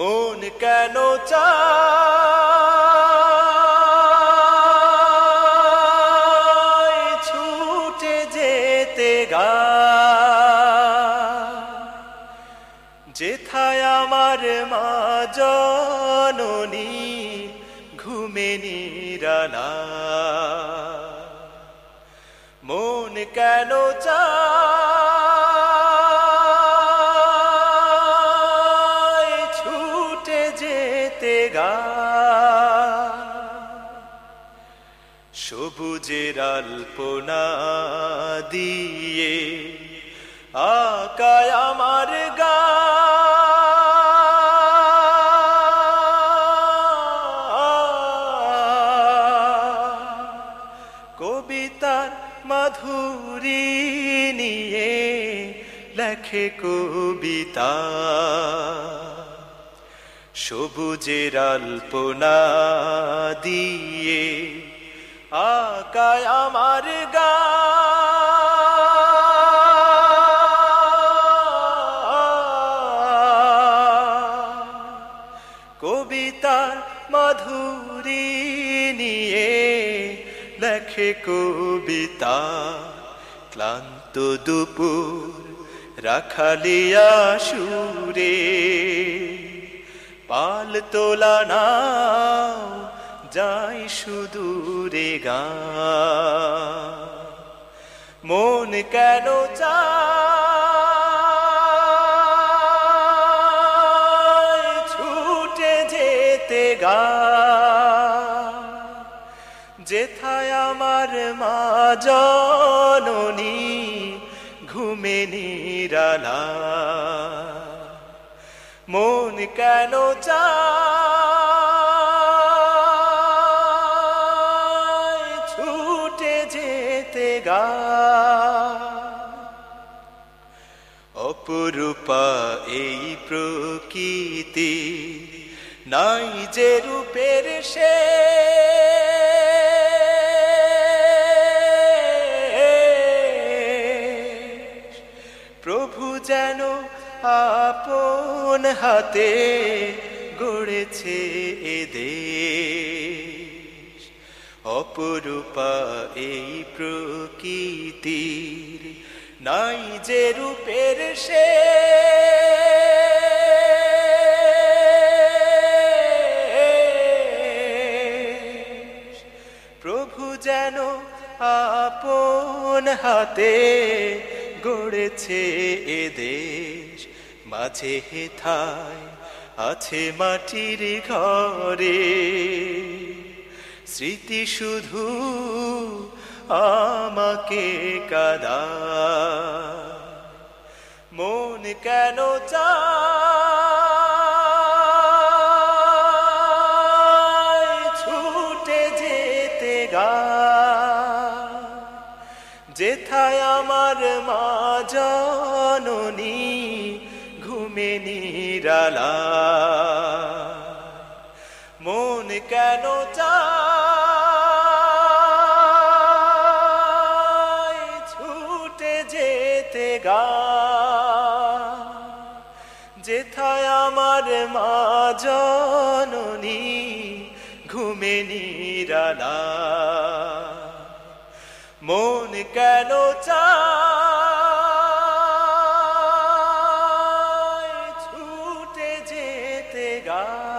মন কেন চায় ছুটে যেতে গা। যেথায় আমার মা জননী ঘুমে নিরালা। মন কেন চায় সবুজের আল্পনা দিয়ে আকায় আমার গা। কবিতার মাধুরী নিয়ে লেখে কবিতা। সবুজের আল্পনা দিয়ে আকায় আমার গা। কবিতার মাধুরী নিয়ে লেখে কবিতা, ক্লান্ত দুপুর রাখালিয়া সুরে। পাল তোলা নাও যাই সুদূরে গা মন কেন চায় ছুটে যেতে গা যেথায় আমার মা জননী ঘুমে নিরালা। মন কেন চায় গা অপরূপা এই প্রকৃতি নাই যে রূপের সে। প্রভু যেন আপন হাতে গড়েছে এদের অপরূপা এই প্রকৃতির, নাই যে রূপের সে। প্রভু যেন আপন হাতে গড়েছে এ দেশ, মাঝে হেথায় আছে মাটির ঘরে। স্মৃতি শুধু আমাকে কাদা। মন কেন চায় ছুটে যেতে গা? যেথায় আমার মা জননী ঘুমে নিরালা। মন কেন চায় যেথায় আমার মা জননী ঘুমে নিরালা। মন কেন চায় ছুটে যেতে গা